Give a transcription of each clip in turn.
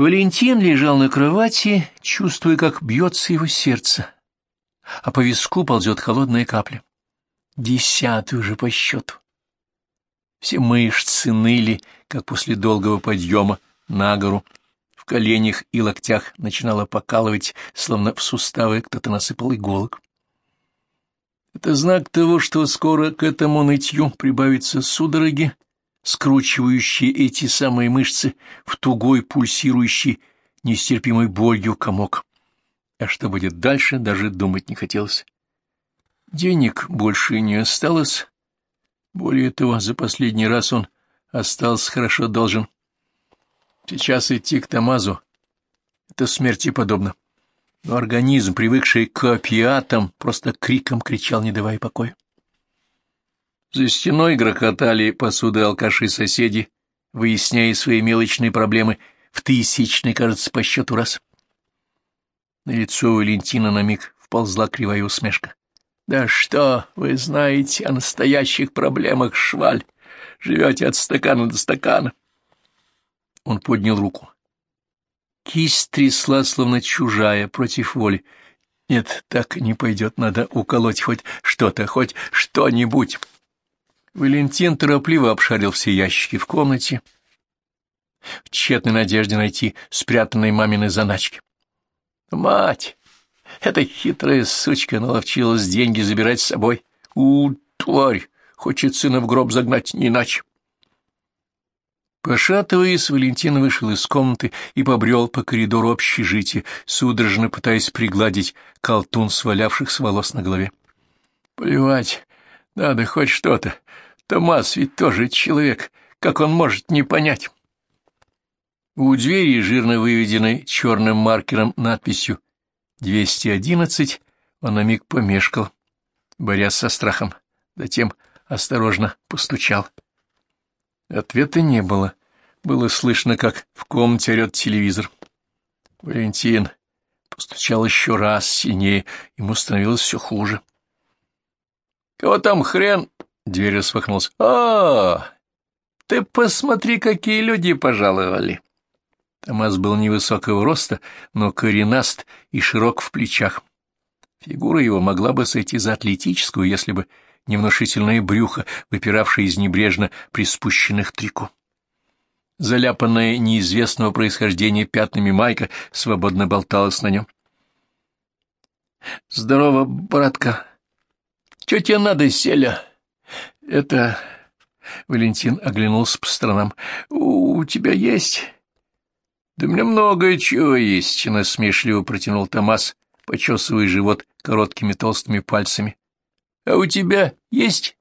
Валентин лежал на кровати, чувствуя, как бьется его сердце, а по виску ползет холодная капля. Десятый уже по счету. Все мышцы ныли, как после долгого подъема на гору. В коленях и локтях начинало покалывать, словно в суставы кто-то насыпал иголок. Это знак того, что скоро к этому нытью прибавятся судороги, скручивающие эти самые мышцы в тугой, пульсирующий, нестерпимой болью комок. А что будет дальше, даже думать не хотелось. Денег больше не осталось. Более того, за последний раз он остался хорошо должен. Сейчас идти к Тамазу — это смерти подобно но организм, привыкший к опиатам, просто криком кричал, не давая покоя. За стеной грохотали посуды алкаши-соседи, выясняя свои мелочные проблемы в тысячный, кажется, по счету раз. На лицо Валентина на миг вползла кривая усмешка. «Да что вы знаете о настоящих проблемах, шваль? Живете от стакана до стакана». Он поднял руку. Кисть трясла, словно чужая, против воли. Нет, так не пойдет, надо уколоть хоть что-то, хоть что-нибудь. Валентин торопливо обшарил все ящики в комнате, в тщетной надежде найти спрятанные мамины заначки. Мать! Эта хитрая сучка наловчилась деньги забирать с собой. У, тварь! Хочет сына в гроб загнать, не иначе. Пошатываясь, Валентин вышел из комнаты и побрел по коридору общежития, судорожно пытаясь пригладить колтун свалявшихся волос на голове. Плевать, надо хоть что-то. Томас ведь тоже человек, как он может не понять? У двери, жирно выведенной черным маркером надписью «211», он на миг помешкал, борясь со страхом, затем осторожно постучал. Ответа не было. Было слышно, как в комнате орет телевизор. Валентин постучал еще раз сильнее, ему становилось все хуже. — Кого там хрен? — дверь распахнулась. — О, ты посмотри, какие люди пожаловали! Томас был невысокого роста, но коренаст и широк в плечах. Фигура его могла бы сойти за атлетическую, если бы невнушительное брюхо, выпиравшее из небрежно приспущенных трико. Заляпанная неизвестного происхождения пятнами майка свободно болталась на нем. — Здорово, братка. — Чё тебе надо, Селя? — Это... Валентин оглянулся по сторонам. — У тебя есть? — Да у меня многое чего есть, — насмешливо протянул Томас, почесывая живот короткими толстыми пальцами. А у тебя есть?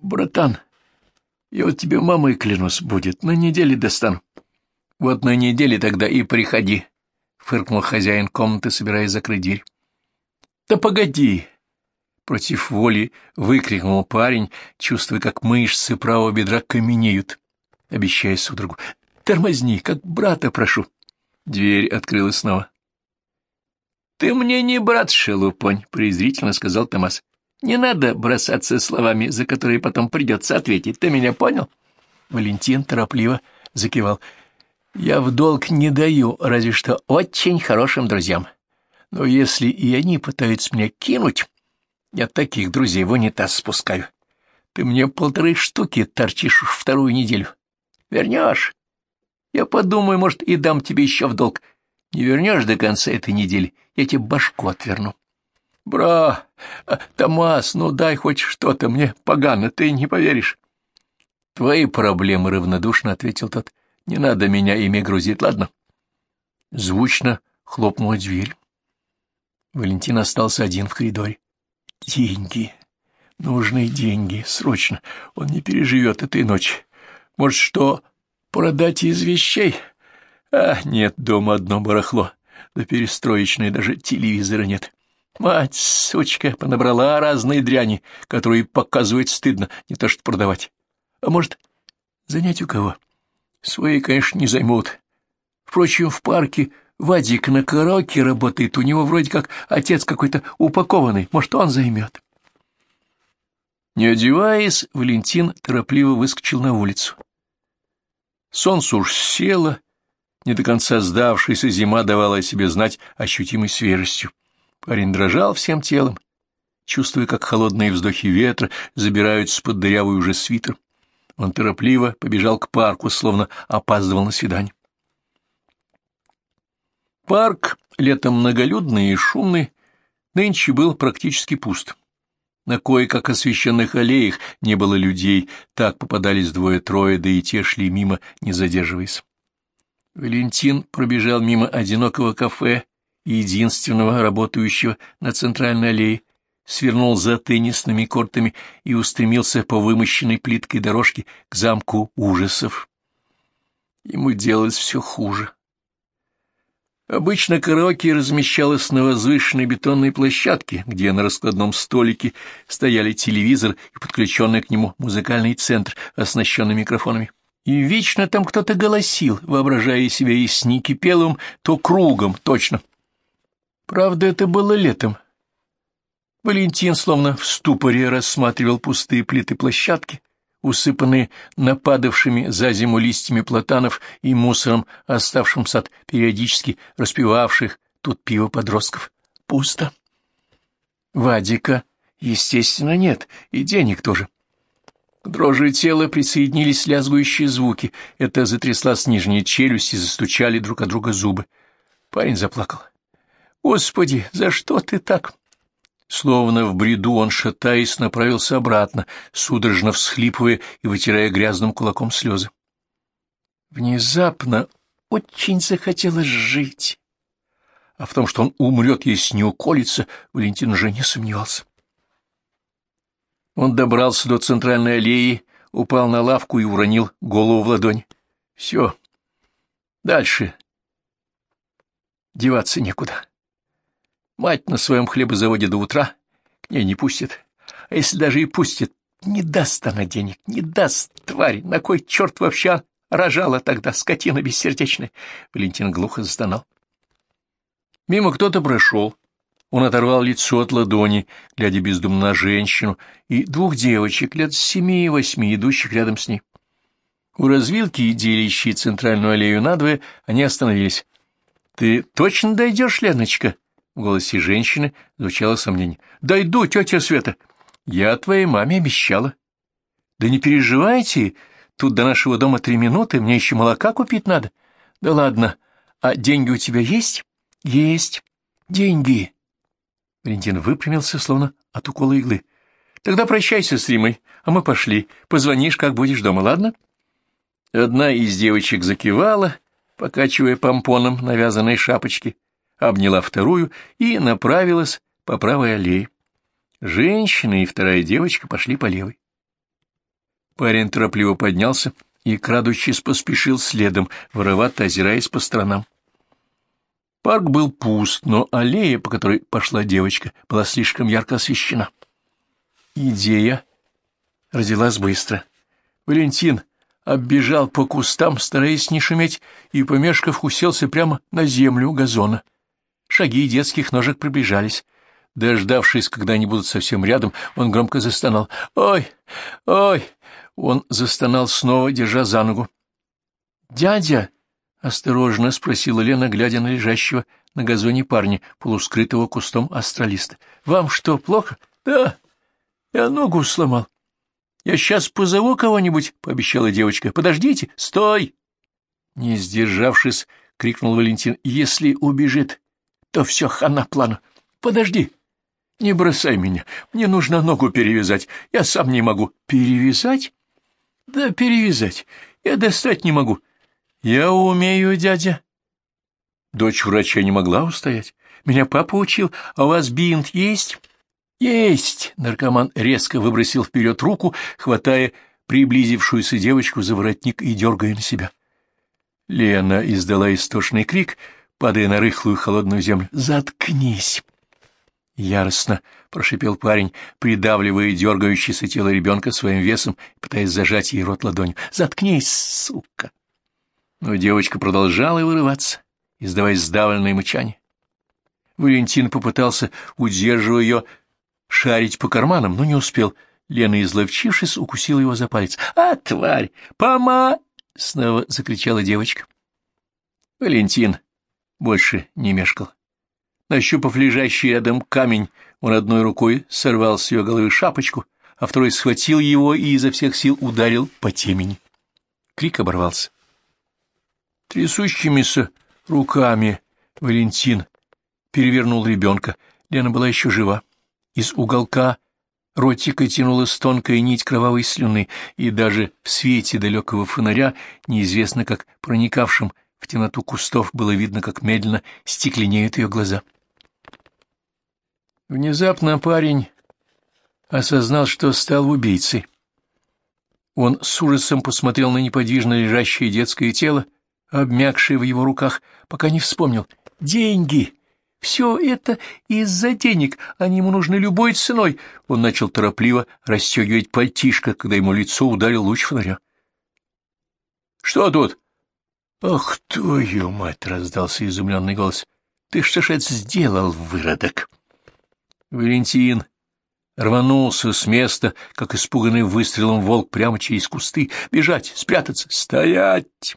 Братан, я вот тебе мамой клянусь будет, на неделе достану. Вот на неделе тогда и приходи, — фыркнул хозяин комнаты, собираясь закрыть дверь. Да погоди! Против воли выкрикнул парень, чувствуя, как мышцы правого бедра каменеют, обещая судорогу. Тормозни, как брата прошу. Дверь открылась снова. — Ты мне не брат, шелупонь, — презрительно сказал Томас. Не надо бросаться словами, за которые потом придется ответить. Ты меня понял? Валентин торопливо закивал. Я в долг не даю, разве что очень хорошим друзьям. Но если и они пытаются меня кинуть, я таких друзей в унитаз спускаю. Ты мне полторы штуки торчишь вторую неделю. Вернешь? Я подумаю, может, и дам тебе еще в долг. Не вернешь до конца этой недели, я тебе башку отверну. Бра, а, Томас, ну дай хоть что-то, мне погано, ты не поверишь. Твои проблемы, — равнодушно ответил тот. Не надо меня ими грузить, ладно? Звучно хлопнула дверь. Валентин остался один в коридоре. Деньги. Нужны деньги. Срочно. Он не переживет этой ночи. Может, что, продать из вещей? А, нет, дома одно барахло. Да перестроечное, даже телевизора нет. Мать, сучка, понабрала разные дряни, которые показывать стыдно, не то что продавать. А может, занять у кого? Свои, конечно, не займут. Впрочем, в парке Вадик на караоке работает, у него вроде как отец какой-то упакованный, может, он займет. Не одеваясь, Валентин торопливо выскочил на улицу. Солнце уж село, Не до конца сдавшаяся зима давала о себе знать ощутимой свежестью. Парень дрожал всем телом, чувствуя, как холодные вздохи ветра забираются под дырявый уже свитер. Он торопливо побежал к парку, словно опаздывал на свидание. Парк, летом многолюдный и шумный, нынче был практически пуст. На кое-как освещенных аллеях не было людей, так попадались двое-трое, да и те шли мимо, не задерживаясь. Валентин пробежал мимо одинокого кафе, единственного работающего на центральной аллее, свернул за теннисными кортами и устремился по вымощенной плиткой дорожке к замку ужасов. Ему делалось все хуже. Обычно караоке размещалось на возвышенной бетонной площадке, где на раскладном столике стояли телевизор и подключенный к нему музыкальный центр, оснащенный микрофонами. И вечно там кто-то голосил, воображая себя и с Никипеловым, то кругом, точно. Правда, это было летом. Валентин словно в ступоре рассматривал пустые плиты площадки, усыпанные нападавшими за зиму листьями платанов и мусором, оставшимся от периодически распивавших тут пиво подростков. Пусто. Вадика, естественно, нет, и денег тоже. К дрожи тела присоединились лязгующие звуки. Это затряслась нижняя челюсть и застучали друг от друга зубы. Парень заплакал. «Господи, за что ты так?» Словно в бреду он, шатаясь, направился обратно, судорожно всхлипывая и вытирая грязным кулаком слезы. Внезапно очень захотелось жить. А в том, что он умрет, если не уколется, Валентин уже не сомневался. Он добрался до центральной аллеи, упал на лавку и уронил голову в ладонь. Все. Дальше. Деваться некуда. Мать на своем хлебозаводе до утра к ней не пустит. А если даже и пустит, не даст она денег, не даст, тварь. На кой черт вообще рожала тогда, скотина бессердечная? Валентин глухо застонал. Мимо кто-то прошел. Он оторвал лицо от ладони, глядя бездумно на женщину, и двух девочек, лет семи и восьми, идущих рядом с ней. У развилки, делящей центральную аллею надвое, они остановились. — Ты точно дойдешь, Леночка? В голосе женщины звучало сомнение. «Дойду, тетя Света. Я твоей маме обещала». «Да не переживайте, тут до нашего дома три минуты, мне еще молока купить надо». «Да ладно, а деньги у тебя есть?» «Есть. Деньги». Валентин выпрямился, словно от укола иглы. «Тогда прощайся с Римой, а мы пошли. Позвонишь, как будешь дома, ладно?» Одна из девочек закивала, покачивая помпоном навязанной шапочки обняла вторую и направилась по правой аллее. Женщина и вторая девочка пошли по левой. Парень торопливо поднялся и, крадучись, поспешил следом, воровато озираясь по сторонам. Парк был пуст, но аллея, по которой пошла девочка, была слишком ярко освещена. Идея родилась быстро. Валентин оббежал по кустам, стараясь не шуметь, и, помешков, уселся прямо на землю газона. Шаги детских ножек приближались. Дождавшись, когда они будут совсем рядом, он громко застонал. «Ой! Ой!» Он застонал снова, держа за ногу. «Дядя!» — осторожно спросила Лена, глядя на лежащего на газоне парня, полускрытого кустом астралиста. «Вам что, плохо?» «Да, я ногу сломал». «Я сейчас позову кого-нибудь», — пообещала девочка. «Подождите, стой!» Не сдержавшись, крикнул Валентин. «Если убежит, то все хана плану. Подожди, не бросай меня, мне нужно ногу перевязать, я сам не могу. Перевязать? Да, перевязать, я достать не могу. Я умею, дядя. Дочь врача не могла устоять. Меня папа учил, а у вас бинт есть? Есть! Наркоман резко выбросил вперед руку, хватая приблизившуюся девочку за воротник и дергая на себя. Лена издала истошный крик — падая на рыхлую холодную землю. «Заткнись!» Яростно прошипел парень, придавливая дергающееся тело ребенка своим весом, пытаясь зажать ей рот ладонью. «Заткнись, сука!» Но девочка продолжала вырываться, издавая сдавленное мычание. Валентин попытался, удерживая ее, шарить по карманам, но не успел. Лена, изловчившись, укусила его за палец. «А, тварь! Пома!» — снова закричала девочка. Валентин больше не мешкал. Нащупав лежащий рядом камень, он одной рукой сорвал с ее головы шапочку, а второй схватил его и изо всех сил ударил по темени. Крик оборвался. Трясущимися руками Валентин перевернул ребенка. Лена была еще жива. Из уголка ротика тянулась тонкая нить кровавой слюны, и даже в свете далекого фонаря, неизвестно как проникавшим в темноту кустов, было видно, как медленно стекленеют ее глаза. Внезапно парень осознал, что стал убийцей. Он с ужасом посмотрел на неподвижно лежащее детское тело, обмякшее в его руках, пока не вспомнил. «Деньги! Все это из-за денег, они ему нужны любой ценой!» Он начал торопливо расстегивать пальтишко, когда ему лицо ударил луч фонаря. «Что тут?» «Ах, твою мать!» — раздался изумленный голос. «Ты что ж это сделал, выродок?» Валентин рванулся с места, как испуганный выстрелом волк прямо через кусты. Бежать, спрятаться, стоять!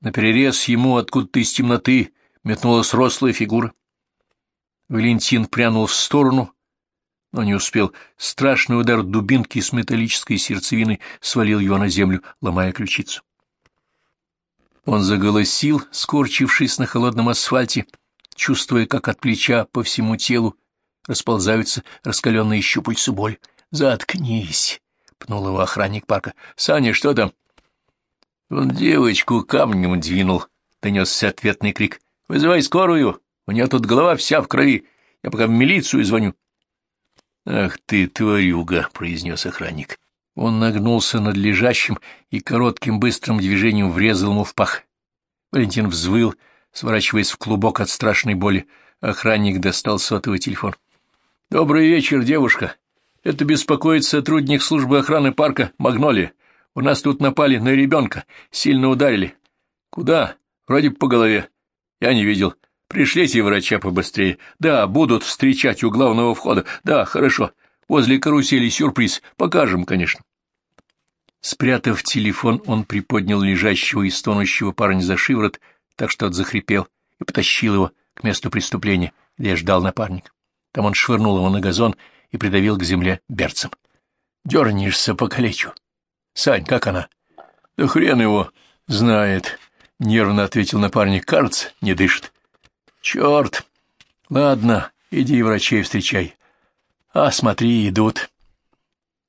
Наперерез ему откуда-то из темноты метнулась рослая фигура. Валентин прянул в сторону, но не успел. Страшный удар дубинки с металлической сердцевиной свалил его на землю, ломая ключицу. Он заголосил, скорчившись на холодном асфальте, чувствуя, как от плеча по всему телу расползаются раскаленные щупальца боль. «Заткнись!» — пнул его охранник парка. «Саня, что там?» «Он девочку камнем двинул», — донесся ответный крик. «Вызывай скорую! У нее тут голова вся в крови. Я пока в милицию звоню». «Ах ты, тварюга!» — произнес охранник. Он нагнулся над лежащим и коротким быстрым движением врезал ему в пах. Валентин взвыл, сворачиваясь в клубок от страшной боли. Охранник достал сотовый телефон. «Добрый вечер, девушка. Это беспокоит сотрудник службы охраны парка «Магнолия». У нас тут напали на ребенка, сильно ударили. Куда? Вроде по голове. Я не видел. Пришлите врача побыстрее. Да, будут встречать у главного входа. Да, хорошо. Возле карусели сюрприз. Покажем, конечно. Спрятав телефон, он приподнял лежащего и стонущего парня за шиворот, так что тот захрипел, и потащил его к месту преступления, где ждал напарник. Там он швырнул его на газон и придавил к земле берцем. — Дернешься, покалечу. — Сань, как она? — Да хрен его знает, — нервно ответил напарник. — Кажется, не дышит. — Черт! Ладно, иди врачей встречай. А, смотри, идут.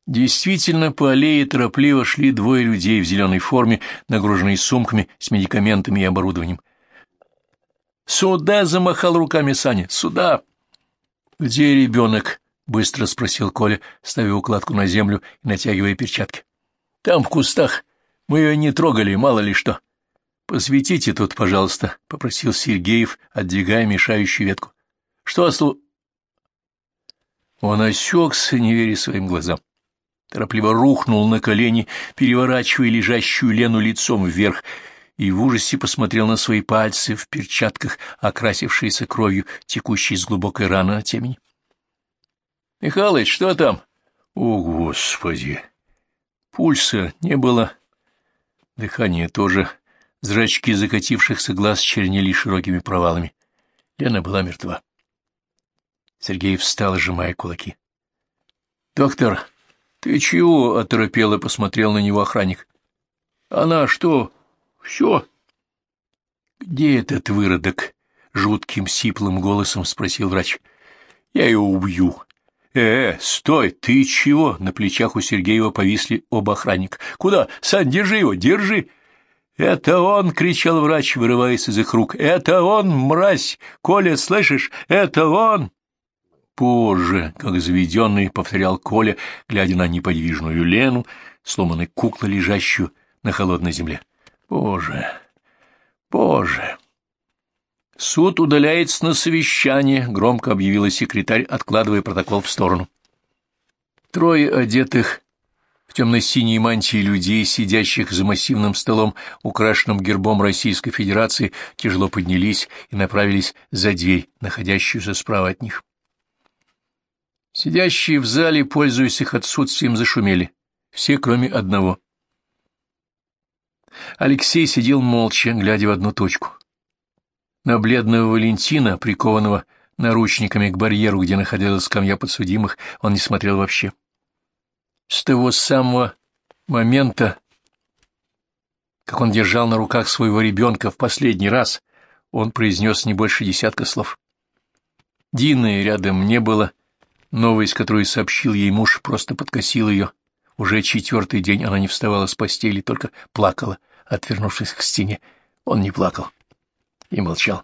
Действительно, по аллее торопливо шли двое людей в зеленой форме, нагруженные сумками с медикаментами и оборудованием. «Сюда!» — замахал руками Саня. «Сюда!» «Где ребенок?» — быстро спросил Коля, ставя укладку на землю и натягивая перчатки. «Там, в кустах. Мы ее не трогали, мало ли что». «Посветите тут, пожалуйста», — попросил Сергеев, отдвигая мешающую ветку. «Что ослу...» Он осекся, не веря своим глазам. Торопливо рухнул на колени, переворачивая лежащую Лену лицом вверх, и в ужасе посмотрел на свои пальцы в перчатках, окрасившиеся кровью, текущей из глубокой раны на темени. — Михалыч, что там? — О, Господи! Пульса не было. Дыхание тоже. Зрачки закатившихся глаз чернели широкими провалами. Лена была мертва. Сергей встал, сжимая кулаки. — Доктор, ты чего? — оторопел и посмотрел на него охранник. — Она что, все. Где этот выродок? Жутким сиплым голосом спросил врач. Я его убью. Э, стой, ты чего? На плечах у Сергеева повисли оба охранника. Куда? Сань, держи его, держи. «Это он!» — кричал врач, вырываясь из их рук. «Это он, мразь! Коля, слышишь? Это он!» Позже, как заведенный, повторял Коля, глядя на неподвижную Лену, сломанной куклу, лежащую на холодной земле. Боже, боже! Суд удаляется на совещание, громко объявила секретарь, откладывая протокол в сторону. Трое одетых в темно-синей мантии людей, сидящих за массивным столом, украшенным гербом Российской Федерации, тяжело поднялись и направились за дверь, находящуюся справа от них. Сидящие в зале, пользуясь их отсутствием, зашумели. Все, кроме одного. Алексей сидел молча, глядя в одну точку. На бледного Валентина, прикованного наручниками к барьеру, где находилась скамья подсудимых, он не смотрел вообще. С того самого момента, как он держал на руках своего ребенка в последний раз, он произнес не больше десятка слов. Дины рядом не было, новость, которую сообщил ей муж, просто подкосила ее. Уже четвертый день она не вставала с постели, только плакала, отвернувшись к стене. Он не плакал и молчал.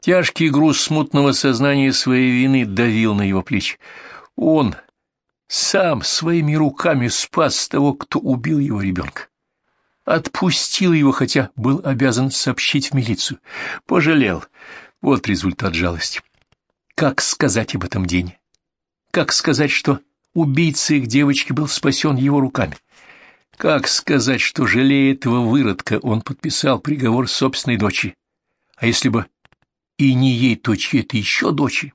Тяжкий груз смутного сознания своей вины давил на его плечи. Он сам своими руками спас того, кто убил его ребенка. Отпустил его, хотя был обязан сообщить в милицию. Пожалел. Вот результат жалости. Как сказать об этом Дене? Как сказать, что убийца их девочки был спасен его руками? Как сказать, что, жалея этого выродка, он подписал приговор собственной дочери? А если бы и не ей, то чьей-то еще дочери?